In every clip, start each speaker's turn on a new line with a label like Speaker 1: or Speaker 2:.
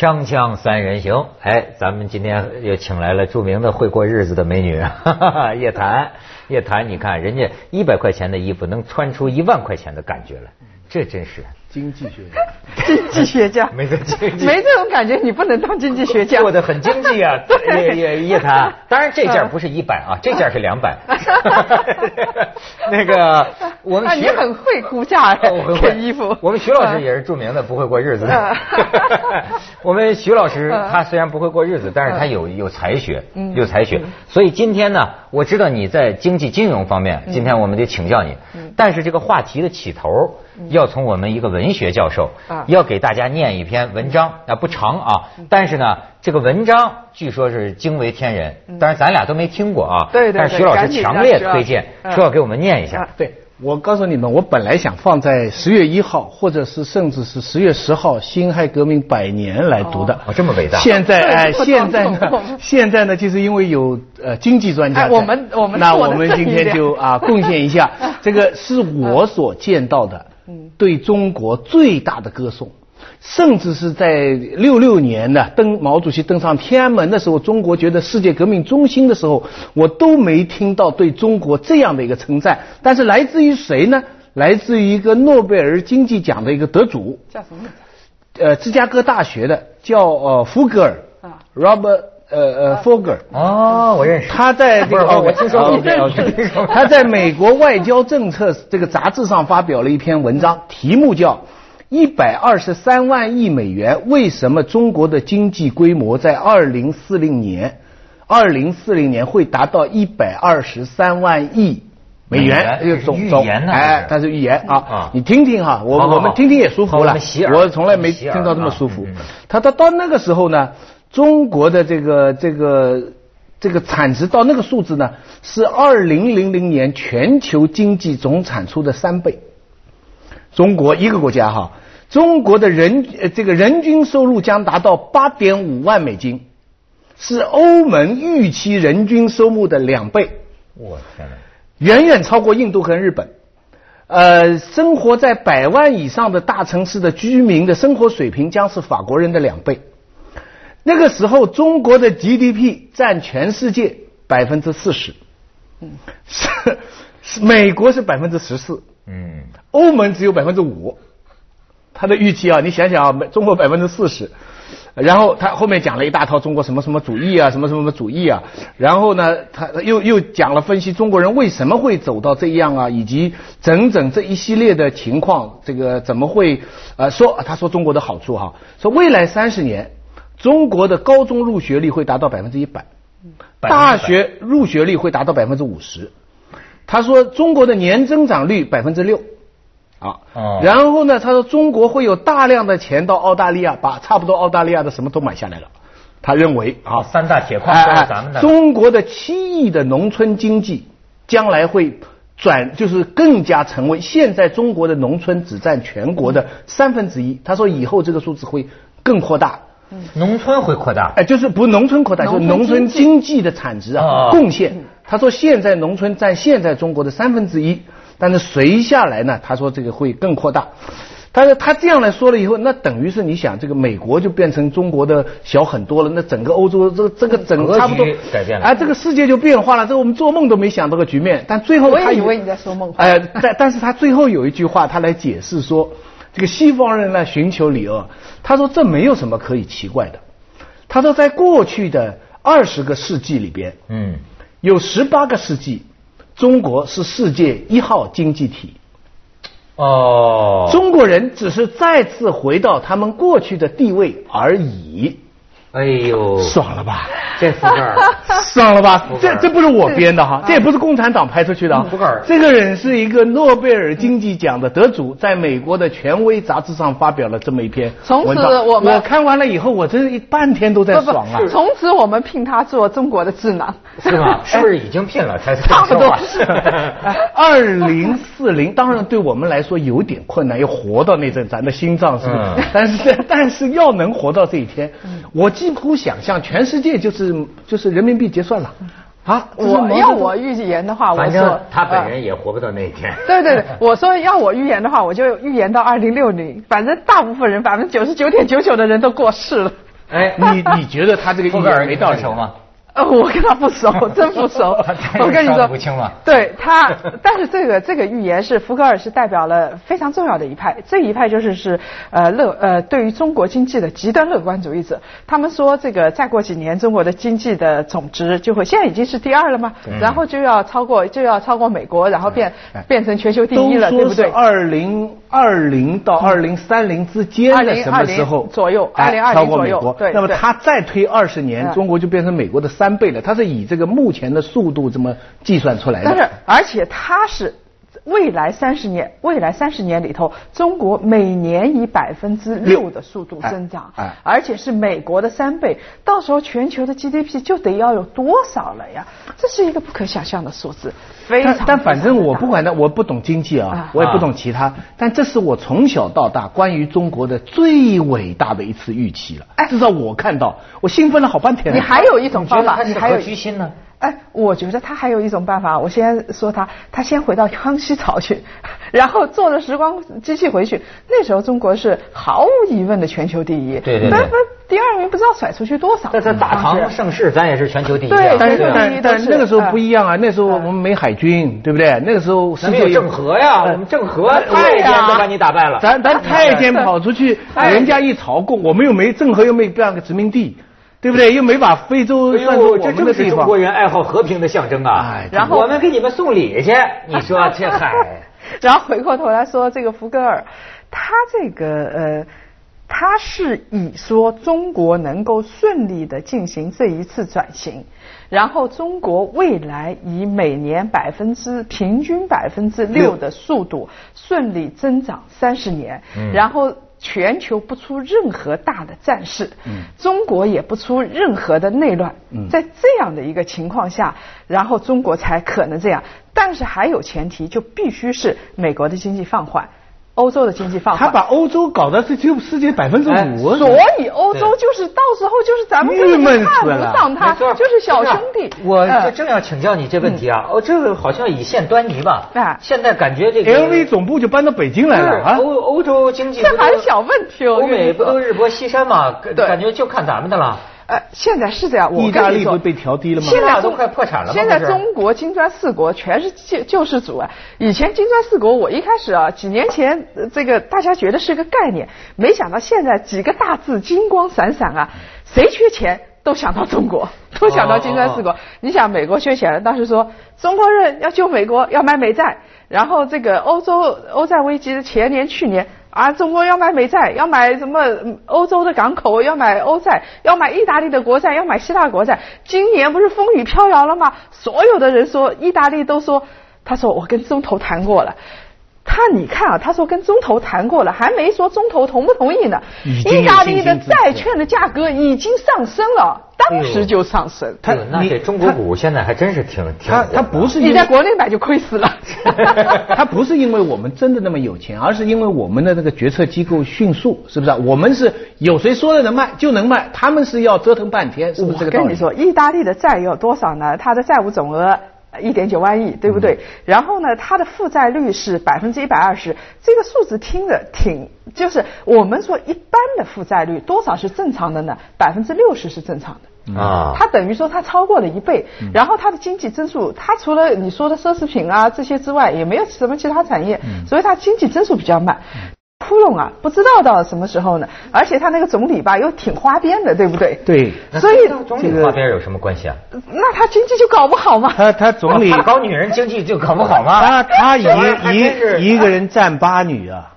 Speaker 1: 锵锵三人行，哎，咱们今天又请来了著名的会过日子的美女哈哈 叶檀。叶檀，你看人家一百块钱的衣服能穿出一万块钱的感觉来，这真是
Speaker 2: 经济学家。
Speaker 3: 经济学家
Speaker 1: 没这经济，
Speaker 3: 没这种感觉，你不能当经济学家。
Speaker 1: 过得很经济啊，叶叶叶檀。当然这件不是一百啊，这件是两百。那个我们
Speaker 3: 你很会估价哎，
Speaker 1: 我很会
Speaker 3: 衣服。
Speaker 1: 我们徐老师也是著名的不会过日子的。我们徐老师他虽然不会过日子，但是他有有才学，有才学。所以今天呢，我知道你在经济金融方面，今天我们得请教你。但是这个话题的起头要从我们一个文学教授，要给大家念一篇文章啊，不长啊，但是呢，这个文章据说是惊为天人，当然咱俩都没听过啊。
Speaker 3: 对对。
Speaker 1: 但是徐老师强烈推荐，说要给我们念一下。
Speaker 2: 对。我告诉你们，我本来想放在十月一号，或者是甚至是十月十号，辛亥革命百年来读的。
Speaker 1: 哦，这么伟大。
Speaker 2: 现在 哎，现在呢，现在呢，就是因为有呃经济专家。
Speaker 3: 我们我们
Speaker 2: 那我们今天就啊贡献一下，这个是我所见到的，对中国最大的歌颂。甚至是在六六年呢，登毛主席登上天安门的时候，中国觉得世界革命中心的时候，我都没听到对中国这样的一个称赞。但是来自于谁呢？来自于一个诺贝尔经济奖的一个得主，
Speaker 3: 叫什么？
Speaker 2: 呃，芝加哥大学的叫呃福格尔啊，Robert 呃呃，Foger，。
Speaker 1: 哦，我认识。
Speaker 2: 他在这个
Speaker 1: 哦，我听说过。
Speaker 2: 他在美国外交政策这个杂志上发表了一篇文章，题目叫。一百二十三万亿美元，为什么中国的经济规模在二零四零年，二零四零年会达到一百二十三万亿美元？
Speaker 1: 预言呢？
Speaker 2: 哎，它是预言啊！你听听哈，我我们听听也舒服了。我从来没听到这么舒服。他到到那个时候呢，中国的这个这个这个产值到那个数字呢，是二零零零年全球经济总产出的三倍。中国一个国家哈。中国的人呃，这个人均收入将达到八点五万美金，是欧盟预期人均收入的两倍。我天哪！远远超过印度和日本。呃，生活在百万以上的大城市的居民的生活水平将是法国人的两倍。那个时候，中国的 GDP 占全世界百分之四十。嗯，是美国是百分之十四。嗯，欧盟只有百分之五。他的预期啊，你想想啊，中国百分之四十，然后他后面讲了一大套中国什么什么主义啊，什么什么主义啊，然后呢，他又又讲了分析中国人为什么会走到这样啊，以及整整这一系列的情况，这个怎么会呃说他说中国的好处哈，说未来三十年中国的高中入学率会达到百分之一百，大学入学率会达到百分之五十，他说中国的年增长率百分之六。啊，然后呢？他说中国会有大量的钱到澳大利亚，把差不多澳大利亚的什么都买下来了。他认为啊，
Speaker 1: 三大铁矿都是咱们的。
Speaker 2: 中国的七亿的农村经济将来会转，就是更加成为现在中国的农村只占全国的三分之一。他说以后这个数字会更扩大。
Speaker 1: 农村会扩大？
Speaker 2: 哎，就是不农村扩大，就是农村经济的产值啊贡献。他说现在农村占现在中国的三分之一。但是随下来呢？他说这个会更扩大。但是他这样来说了以后，那等于是你想，这个美国就变成中国的小很多了。那整个欧洲这个这个整个差不多
Speaker 1: 改变了，哎，
Speaker 2: 这个世界就变化了。这我们做梦都没想到个局面。但最后
Speaker 3: 他以为你在说梦话。
Speaker 2: 哎，但但是他最后有一句话，他来解释说，这个西方人来寻求理由。他说这没有什么可以奇怪的。他说在过去的二十个世纪里边，嗯，有十八个世纪。中国是世界一号经济体，哦，中国人只是再次回到他们过去的地位而已。
Speaker 1: 哎呦，
Speaker 2: 爽了吧？
Speaker 1: 这福格尔，
Speaker 2: 爽了吧？这这不是我编的哈，这也不是共产党拍出去的。
Speaker 1: 福格尔，
Speaker 2: 这个人是一个诺贝尔经济奖的得主，在美国的权威杂志上发表了这么一篇
Speaker 3: 从此我们
Speaker 2: 我看完了以后，我真是半天都在爽啊。
Speaker 3: 从此我们聘他做中国的智囊，
Speaker 1: 是吧？是不是已经聘了？
Speaker 3: 差不多是。
Speaker 2: 二零四零，当然对我们来说有点困难，要活到那阵，咱的心脏是不是？但是但是要能活到这一天，我。几乎想象全世界就是就是人民币结算了啊！
Speaker 3: 我要我预言的话，
Speaker 1: 我说他本人也活不到那一天。
Speaker 3: 对对对，我说要我预言的话，我就预言到二零六零。反正大部分人百分之九十九点九九的人都过世了。
Speaker 2: 哎，你你觉得他这个预言没到手
Speaker 1: 吗？
Speaker 3: 呃，我跟他不熟，真不熟。我跟你说，
Speaker 1: 不清了。
Speaker 3: 对他，但是这个这个预言是福格尔是代表了非常重要的一派，这一派就是是呃乐呃对于中国经济的极端乐观主义者。他们说这个再过几年中国的经济的总值就会现在已经是第二了嘛，然后就要超过就要超过美国，然后变变成全球第一了，对不对？
Speaker 2: 二零二零到二零三零之间的什么时候
Speaker 3: 左右？二零二零左右。
Speaker 2: 对。那么它再推二十年，中国就变成美国的。三倍了，它是以这个目前的速度这么计算出来的。
Speaker 3: 但是，而且它是未来三十年，未来三十年里头，中国每年以百分之六的速度增长，而且是美国的三倍。到时候全球的 GDP 就得要有多少了呀？这是一个不可想象的数字，非常。
Speaker 2: 但反正我不管他，我不懂经济啊，我也不懂其他，但这是我从小到大关于中国的最伟大的一次预期了。至少我看到，我兴奋了好半天。
Speaker 3: 你还有一种方法，你还有
Speaker 1: 居心呢？
Speaker 3: 哎，我觉得他还有一种办法。我先说他，他先回到康熙朝去，然后坐着时光机器回去。那时候中国是毫无疑问的全球第一。
Speaker 1: 对对对。
Speaker 3: 第二名不知道甩出去多少。
Speaker 1: 在大唐盛世，咱也是全球第一。
Speaker 3: 对，
Speaker 2: 但是但那个时候不一样啊，那时候我们没海军，对不对？那个时候
Speaker 1: 没有郑和呀，我们郑和太监都把你打败了。
Speaker 2: 咱咱太监跑出去，人家一朝贡，我们又没郑和又没办个殖民地。对不对？又没把非洲算作我们的地
Speaker 1: 方。中国人爱好和平的象征啊！然后我们给你们送礼去，你说 这嗨。
Speaker 3: 然后回过头来说，这个福格尔，他这个呃，他是以说中国能够顺利的进行这一次转型，然后中国未来以每年百分之平均百分之六的速度顺利增长三十年，然后。全球不出任何大的战事，中国也不出任何的内乱，在这样的一个情况下，然后中国才可能这样。但是还有前提，就必须是美国的经济放缓。欧洲的经济放缓，
Speaker 2: 他把欧洲搞得是只有世界百分之五，
Speaker 3: 所以欧洲就是到时候就是咱们看不上他，就是小兄弟。
Speaker 1: 我正要请教你这问题啊，哦，这个好像已现端倪吧？啊，现在感觉这个
Speaker 2: LV 总部就搬到北京来了啊。
Speaker 1: 欧欧洲经济
Speaker 3: 这还是小问题哦，
Speaker 1: 欧美不都日薄西山嘛？感觉就看咱们的了。
Speaker 3: 呃，现在是这样，
Speaker 2: 意大利不被调低了吗？
Speaker 3: 现在
Speaker 1: 都快破产了。
Speaker 3: 现在中国金砖四国全是救救世主啊！以前金砖四国，我一开始啊，几年前这个大家觉得是个概念，没想到现在几个大字金光闪闪啊！谁缺钱都想到中国，都想到金砖四国。你想美国缺钱了，当时说中国人要救美国要买美债，然后这个欧洲欧债危机的前年去年。啊，中国要买美债，要买什么欧洲的港口，要买欧债，要买意大利的国债，要买希腊国债。今年不是风雨飘摇了吗？所有的人说，意大利都说，他说我跟中投谈过了。他你看啊，他说跟中投谈过了，还没说中投同不同意呢。意大利的债券的价格已经上升了，当时就上升。
Speaker 1: 他那这中国股现在还真是挺挺。他
Speaker 2: 他不是
Speaker 3: 你在国内买就亏死了。
Speaker 2: 他不是因为我们真的那么有钱，而是因为我们的那个决策机构迅速，是不是？我们是有谁说了能卖就能卖，他们是要折腾半天，是不是这个道
Speaker 3: 理？跟你说，意大利的债有多少呢？它的债务总额。一点九万亿，对不对？然后呢，它的负债率是百分之一百二十，这个数字听着挺，就是我们说一般的负债率多少是正常的呢？百分之六十是正常的啊，它等于说它超过了一倍。然后它的经济增速，它除了你说的奢侈品啊这些之外，也没有什么其他产业，所以它经济增速比较慢。窟窿啊，不知道到什么时候呢？而且他那个总理吧，又挺花边的，对不对？
Speaker 2: 对，
Speaker 1: 所以这个花边有什么关系啊？
Speaker 3: 那他经济就搞不好吗？
Speaker 2: 他他总理
Speaker 1: 搞女人经济就搞不好吗？
Speaker 2: 他他 一一一个人占八女啊，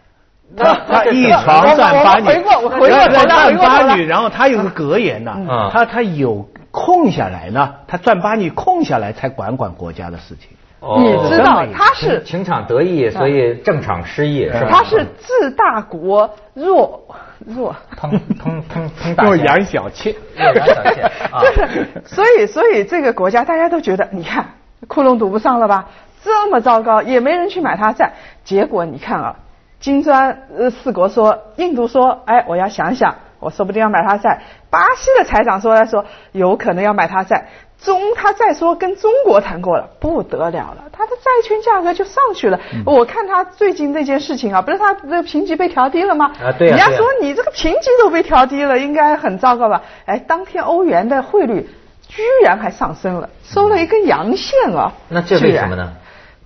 Speaker 2: 他他一床占八女，
Speaker 3: 回过回过头
Speaker 2: 占八女，然后他有个格言呢，他他有空下来呢，他占八女空下来才管管国家的事情。
Speaker 3: 你知道他是
Speaker 1: 情场得意，所以政场失意，是吧？
Speaker 3: 他是治大国弱弱，
Speaker 1: 腾腾腾腾大
Speaker 2: 养小妾，弱
Speaker 1: 养小妾，
Speaker 3: 就是所以所以这个国家大家都觉得，你看窟窿堵不上了吧？这么糟糕，也没人去买他债。结果你看啊，金砖呃四国说，印度说，哎，我要想想。我说不定要买他债。巴西的财长说来说有可能要买他债。中他再说跟中国谈过了，不得了了，他的债券价格就上去了。我看他最近这件事情啊，不是他这个评级被调低了吗？
Speaker 1: 啊，对
Speaker 3: 人家说你这个评级都被调低了，应该很糟糕吧？哎，当天欧元的汇率居然还上升了，收了一根阳线啊！
Speaker 1: 那这为什么呢？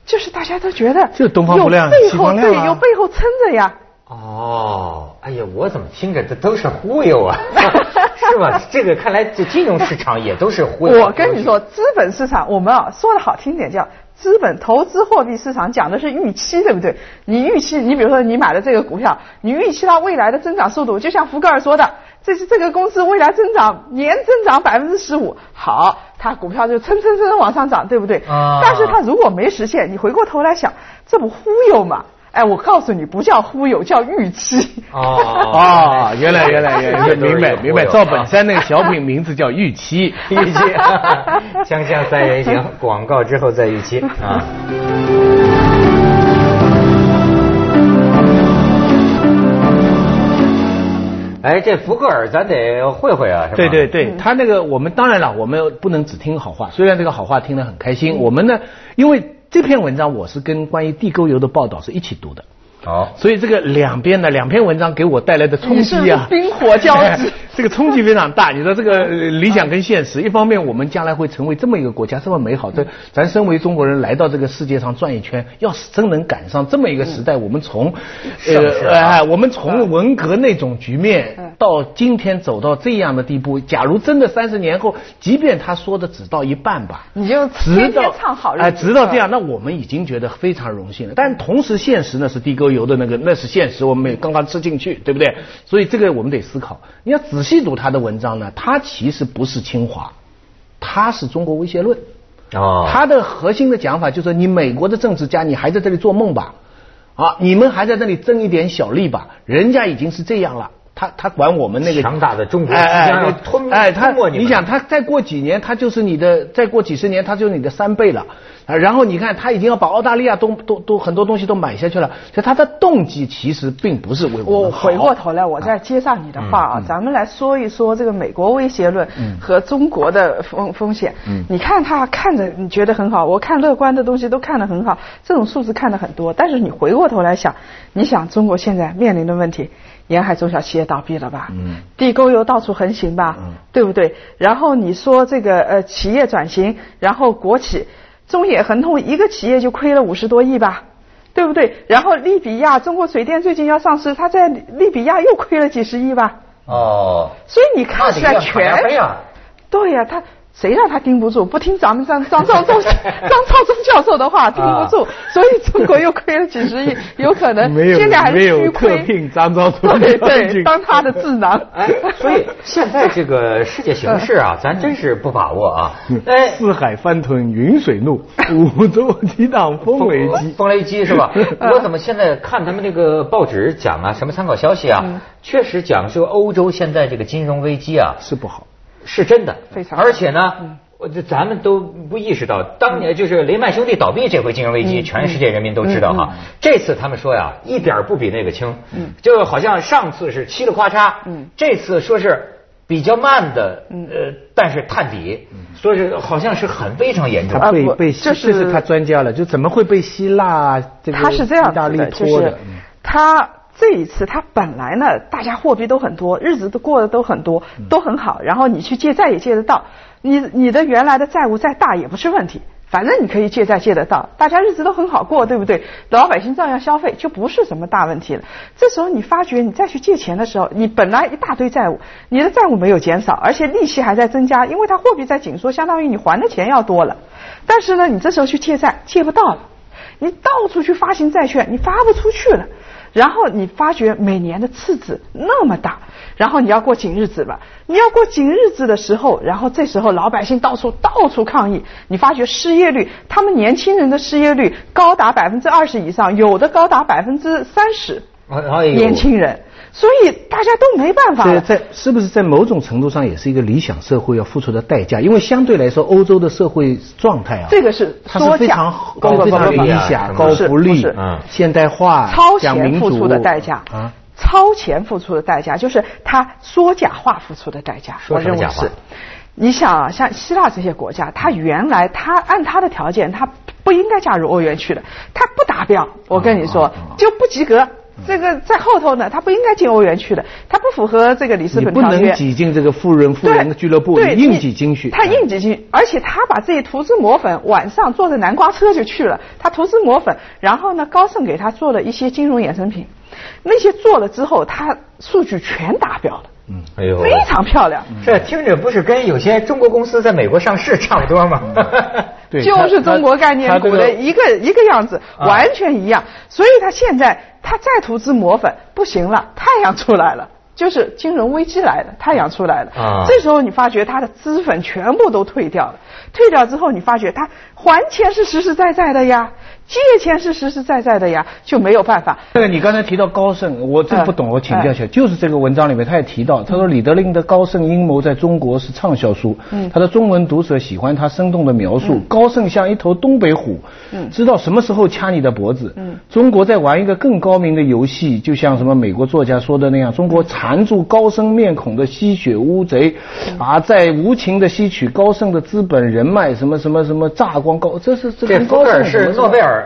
Speaker 3: 就是大家都觉得
Speaker 2: 就东方不亮西方亮
Speaker 3: 对，有背后撑着呀。
Speaker 1: 哦，哎呀，我怎么听着这都是忽悠啊？是吧？这个看来这金融市场也都是忽悠。
Speaker 3: 我跟你说，资本市场我们啊说的好听点叫资本投资货币市场，讲的是预期，对不对？你预期，你比如说你买了这个股票，你预期它未来的增长速度，就像福格尔说的，这是这个公司未来增长年增长百分之十五，好，它股票就蹭蹭蹭往上涨，对不对？啊。但是它如果没实现，你回过头来想，这不忽悠吗？哎，我告诉你，不叫忽悠，叫预期。
Speaker 2: 哦哦，原来原来原来，明白 明白。赵本山那个小品名字叫预期，
Speaker 1: 预期。锵锵三人行，广告之后再预期啊。哎，这福克尔咱得会会啊，是吧？
Speaker 2: 对对对，他那个我们当然了，我们不能只听好话，虽然这个好话听得很开心，我们呢，因为。这篇文章我是跟关于地沟油的报道是一起读的。
Speaker 1: 好，
Speaker 2: 所以这个两边呢两篇文章给我带来的冲击啊，
Speaker 3: 冰火交织，
Speaker 2: 这个冲击非常大。你说这个理想跟现实，一方面我们将来会成为这么一个国家，这么美好。这咱身为中国人来到这个世界上转一圈，要是真能赶上这么一个时代，我们从
Speaker 1: 呃
Speaker 2: 哎，我们从文革那种局面到今天走到这样的地步，假如真的三十年后，即便他说的只到一半吧，
Speaker 3: 你就直到唱好
Speaker 2: 哎，直到这样，那我们已经觉得非常荣幸了。但同时，现实呢是地沟油。油的那个那是现实，我们刚刚吃进去，对不对？所以这个我们得思考。你要仔细读他的文章呢，他其实不是清华，他是中国威胁论。哦，他的核心的讲法就是：你美国的政治家，你还在这里做梦吧？啊，你们还在这里争一点小利吧？人家已经是这样了。他他管我们那个
Speaker 1: 强大的中国，哎哎，吞
Speaker 2: 哎他，你想他再过几年，他就是你的；再过几十年，他就是你的三倍了。啊，然后你看，他已经要把澳大利亚都都都很多东西都买下去了，所以他的动机其实并不是为我
Speaker 3: 我回过头来，我再接上你的话啊，咱们来说一说这个美国威胁论和中国的风风险。嗯，你看他看着你觉得很好，我看乐观的东西都看得很好，这种数字看得很多，但是你回过头来想，你想中国现在面临的问题，沿海中小企业倒闭了吧？嗯，地沟油到处横行吧？嗯，对不对？然后你说这个呃企业转型，然后国企。中野恒通一个企业就亏了五十多亿吧，对不对？然后利比亚中国水电最近要上市，他在利比亚又亏了几十亿吧？哦，所以你看起来全，对呀，他。谁让他盯不住？不听咱们张 张召忠张召忠教授的话，盯不住，所以中国又亏了几十亿，有可能现在还是虚亏。
Speaker 2: 聘张召忠
Speaker 3: 对对，当他的智囊。哎，
Speaker 1: 所以现在这个世界形势啊，咱真是不把握啊。
Speaker 2: 哎，四海翻腾云水怒，五洲激荡风雷激。
Speaker 1: 风雷激是吧？我怎么现在看他们那个报纸讲啊，什么参考消息啊，确实讲说欧洲现在这个金融危机啊
Speaker 2: 是不好。
Speaker 1: 是真的，
Speaker 3: 非常。
Speaker 1: 而且呢，我这咱们都不意识到，当年就是雷曼兄弟倒闭这回金融危机，全世界人民都知道哈。这次他们说呀，一点不比那个轻，就好像上次是嘁哩咔嚓，这次说是比较慢的，呃，但是探底，说是好像是很非常严重。
Speaker 2: 他被被这是他专家了，就怎么会被希腊这个意大利拖的？
Speaker 3: 他。这一次，他本来呢，大家货币都很多，日子都过得都很多，都很好。然后你去借债也借得到，你你的原来的债务再大也不是问题，反正你可以借债借得到，大家日子都很好过，对不对？老百姓照样消费，就不是什么大问题了。这时候你发觉你再去借钱的时候，你本来一大堆债务，你的债务没有减少，而且利息还在增加，因为它货币在紧缩，相当于你还的钱要多了。但是呢，你这时候去借债借不到了，你到处去发行债券，你发不出去了。然后你发觉每年的赤字那么大，然后你要过紧日子了。你要过紧日子的时候，然后这时候老百姓到处到处抗议。你发觉失业率，他们年轻人的失业率高达百分之二十以上，有的高达百分之三十。年轻人。所以大家都没办法。
Speaker 2: 在在是不是在某种程度上也是一个理想社会要付出的代价？因为相对来说，欧洲的社会状态啊，
Speaker 3: 这个是
Speaker 2: 它是非常高、非常理想、高福利、嗯，现代化、
Speaker 3: 超前付出的代价啊。超前付出的代价，就是他说假话付出的代价。
Speaker 1: 说什么假话？
Speaker 3: 你想啊，像希腊这些国家，他原来他按他的条件，他不应该加入欧元区的，他不达标，我跟你说就不及格。这个在后头呢，他不应该进欧元区的，他不符合这个里斯本条
Speaker 2: 约。不能挤进这个富人富人的俱乐部，硬挤进去。
Speaker 3: 他硬挤进，而且他把自己涂脂抹粉，晚上坐着南瓜车就去了。他涂脂抹粉，然后呢，高盛给他做了一些金融衍生品，那些做了之后，他数据全达标了。嗯，哎呦，非常漂亮。
Speaker 1: 这听着不是跟有些中国公司在美国上市差不多吗？
Speaker 3: 对，就是中国概念股的一个一个样子，完全一样。所以他现在他再涂脂抹粉不行了，太阳出来了，就是金融危机来了，太阳出来了。啊，这时候你发觉他的脂粉全部都退掉了，退掉之后你发觉他还钱是实实在在的呀。借钱是实实在在的呀，就没有办法。
Speaker 2: 这个你刚才提到高盛，我真不懂，我请教一下，就是这个文章里面他也提到，他说李德林的高盛阴谋在中国是畅销书，他的中文读者喜欢他生动的描述。高盛像一头东北虎，知道什么时候掐你的脖子。中国在玩一个更高明的游戏，就像什么美国作家说的那样，中国缠住高盛面孔的吸血乌贼，啊，在无情的吸取高盛的资本人脉，什么什么什么榨光高，这是
Speaker 1: 这高盛是诺贝尔。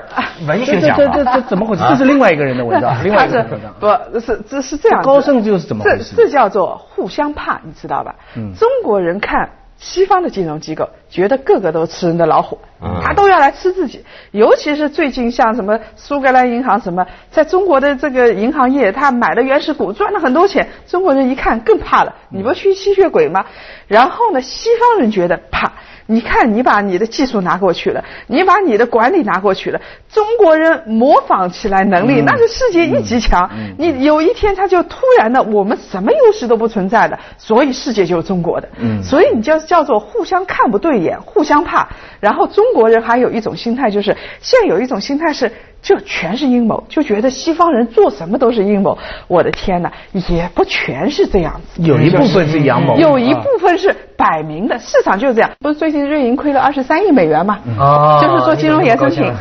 Speaker 1: 文学奖，
Speaker 2: 这这这怎么回事？这是另外一个人的文章，另外一个文章。
Speaker 3: 不是，这是这样。
Speaker 2: 高盛就是怎么回事？
Speaker 3: 这这叫做互相怕，你知道吧？中国人看西方的金融机构，觉得个个都吃人的老虎，他都要来吃自己。尤其是最近像什么苏格兰银行什么，在中国的这个银行业，他买了原始股，赚了很多钱。中国人一看更怕了，你不去吸血鬼吗？然后呢，西方人觉得怕。你看，你把你的技术拿过去了，你把你的管理拿过去了，中国人模仿起来能力那是世界一级强。你有一天他就突然的，我们什么优势都不存在了，所以世界就是中国的。所以你叫叫做互相看不对眼，互相怕。然后中国人还有一种心态，就是现在有一种心态是。就全是阴谋，就觉得西方人做什么都是阴谋。我的天哪，也不全是这样子，
Speaker 2: 有一部分是阳谋，
Speaker 3: 有一部分是摆明的，市场就是这样。不是最近瑞银亏了二十三亿美元吗？啊，就是做金融衍生品，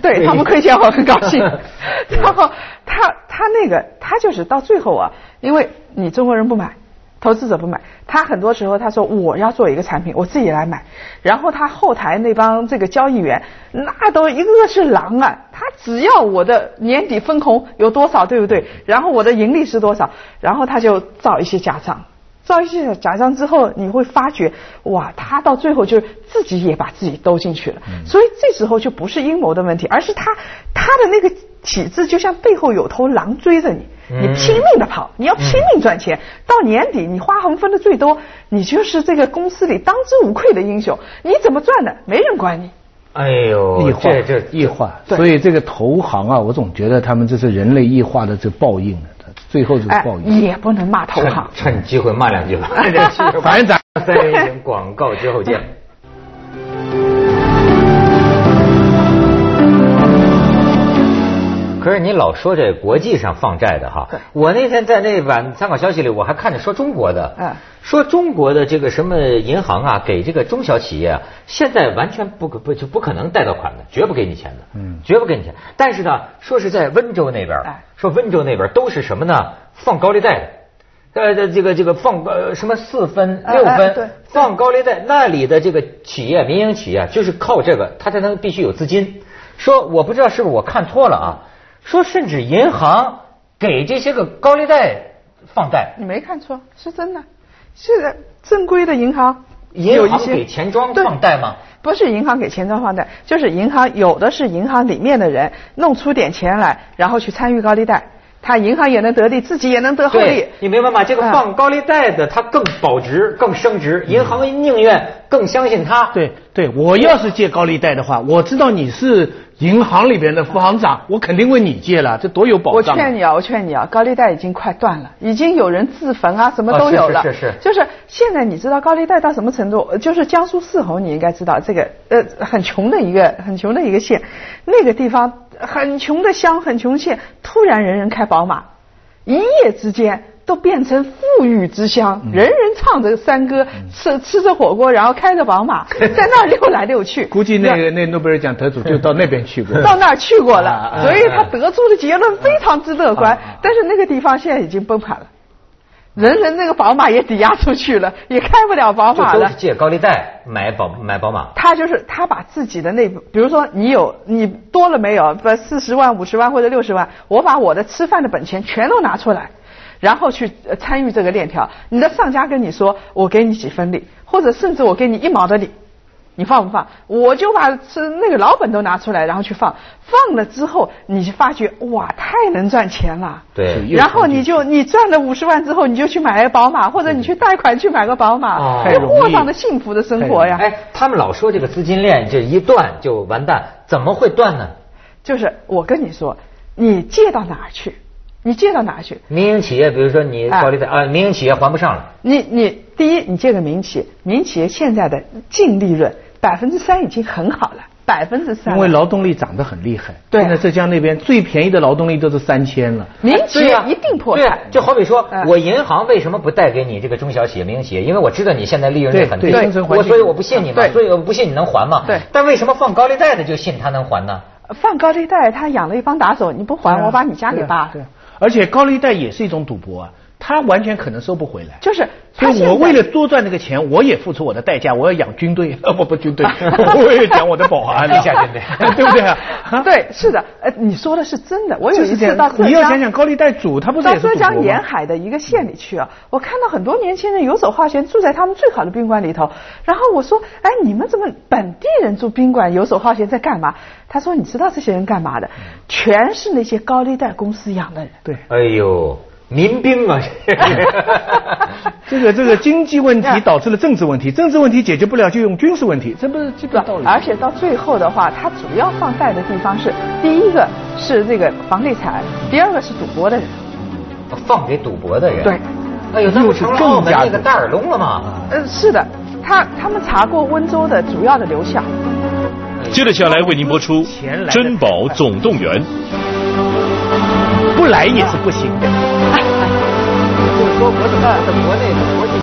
Speaker 3: 对他们亏钱我很高兴。然后他他那个他就是到最后啊，因为你中国人不买。投资者不买，他很多时候他说我要做一个产品，我自己来买。然后他后台那帮这个交易员，那都一个个是狼啊！他只要我的年底分红有多少，对不对？然后我的盈利是多少？然后他就造一些假账，造一些假账之后，你会发觉，哇，他到最后就是自己也把自己兜进去了。所以这时候就不是阴谋的问题，而是他他的那个体制就像背后有头狼追着你。你拼命的跑，你要拼命赚钱，到年底你花红分的最多，你就是这个公司里当之无愧的英雄。你怎么赚的，没人管你。
Speaker 1: 哎呦，
Speaker 2: 异化，这异化。所以这个投行啊，我总觉得他们这是人类异化的这报应最后就是报应。
Speaker 3: 也不能骂投行，
Speaker 1: 趁机会骂两句吧。反正咱三人行广告之后见。可是你老说这国际上放债的哈，我那天在那晚参考消息里，我还看着说中国的，说中国的这个什么银行啊，给这个中小企业啊，现在完全不不就不可能贷到款的，绝不给你钱的，嗯，绝不给你钱。但是呢，说是在温州那边，说温州那边都是什么呢？放高利贷的，呃，这个这个放呃什么四分六分放高利贷，那里的这个企业民营企业就是靠这个，他才能必须有资金。说我不知道是不是我看错了啊。说，甚至银行给这些个高利贷放贷，
Speaker 3: 你没看错，是真的。现在正规的银行
Speaker 1: 银行给钱庄放贷吗？
Speaker 3: 不是银行给钱庄放贷，就是银行有的是银行里面的人弄出点钱来，然后去参与高利贷，他银行也能得利，自己也能得厚利。
Speaker 1: 你明白吗？这个放高利贷的，他更保值、更升值，银行宁愿更相信他。
Speaker 2: 对对，我要是借高利贷的话，我知道你是。银行里边的副行长，我肯定问你借了，这多有保
Speaker 3: 障。我劝你啊，我劝你啊，高利贷已经快断了，已经有人自焚啊，什么都有了。
Speaker 1: 是是是。
Speaker 3: 就是现在，你知道高利贷到什么程度？就是江苏泗洪，你应该知道这个呃很穷的一个很穷的一个县，那个地方很穷的乡，很穷县，突然人人开宝马，一夜之间。都变成富裕之乡，人人唱着山歌，吃吃着火锅，然后开着宝马，在那儿溜来溜去。
Speaker 2: 估计那个那诺贝尔奖得主就到那边去过，
Speaker 3: 到那儿去过了，所以他得出的结论非常之乐观。但是那个地方现在已经崩盘了。人人那个宝马也抵押出去了，也开不了宝马了。
Speaker 1: 都是借高利贷买宝买宝马。
Speaker 3: 他就是他把自己的那，比如说你有你多了没有？不四十万、五十万或者六十万，我把我的吃饭的本钱全都拿出来，然后去参与这个链条。你的上家跟你说，我给你几分利，或者甚至我给你一毛的利。你放不放？我就把是那个老本都拿出来，然后去放。放了之后，你就发觉哇，太能赚钱了。
Speaker 1: 对。
Speaker 3: 然后你就你赚了五十万之后，你就去买个宝马，或者你去贷款去买个宝马，就过上了幸福的生活呀。
Speaker 1: 哎，他们老说这个资金链这一断就完蛋，怎么会断呢？
Speaker 3: 就是我跟你说，你借到哪儿去？你借到哪去？
Speaker 1: 民营企业，比如说你高利贷啊，民营企业还不上了。
Speaker 3: 你你第一，你借给民营企业，民营企业现在的净利润。百分之三已经很好了，百分之三。
Speaker 2: 因为劳动力涨得很厉害。
Speaker 3: 对。
Speaker 2: 现在浙江那边最便宜的劳动力都是三千了。
Speaker 3: 民企业一定破产。
Speaker 1: 就好比说我银行为什么不贷给你这个中小企业、民营企业？因为我知道你现在利润率很低，我所以我不信你嘛，所以我不信你能还嘛。
Speaker 3: 对。
Speaker 1: 但为什么放高利贷的就信他能还呢？
Speaker 3: 放高利贷，他养了一帮打手，你不还，我把你家给扒了。
Speaker 2: 对。而且高利贷也是一种赌博啊。他完全可能收不回来，
Speaker 3: 就是，
Speaker 2: 所以我为了多赚那个钱，我也付出我的代价，我要养军队，呃 不不军队，我也养我的保安，
Speaker 1: 地下军队，
Speaker 2: 对不对啊？
Speaker 3: 对，是的，呃，你说的是真的，我有一次到浙
Speaker 2: 江，你要想想高利贷主，他不是到
Speaker 3: 浙江沿海的一个县里去啊，我看到很多年轻人游手好闲，住在他们最好的宾馆里头，然后我说，哎，你们怎么本地人住宾馆游手好闲在干嘛？他说，你知道这些人干嘛的？全是那些高利贷公司养的人。
Speaker 2: 对，
Speaker 1: 哎呦。民兵啊，
Speaker 2: 这个这个经济问题 导致了政治问题，政治问题解决不了就用军事问题，这不是基本道理。
Speaker 3: 而且到最后的话，他主要放贷的地方是第一个是这个房地产，第二个是赌博的人，
Speaker 1: 放给赌博的人。
Speaker 3: 对，
Speaker 1: 哎呦，那不成了澳门那个戴耳窿了吗？
Speaker 3: 呃，是的，他他们查过温州的主要的流向。
Speaker 4: 接着下来为您播出《珍宝总动员》。
Speaker 2: 不来也是不行的。
Speaker 1: 就是说，我怎么在国内？国际。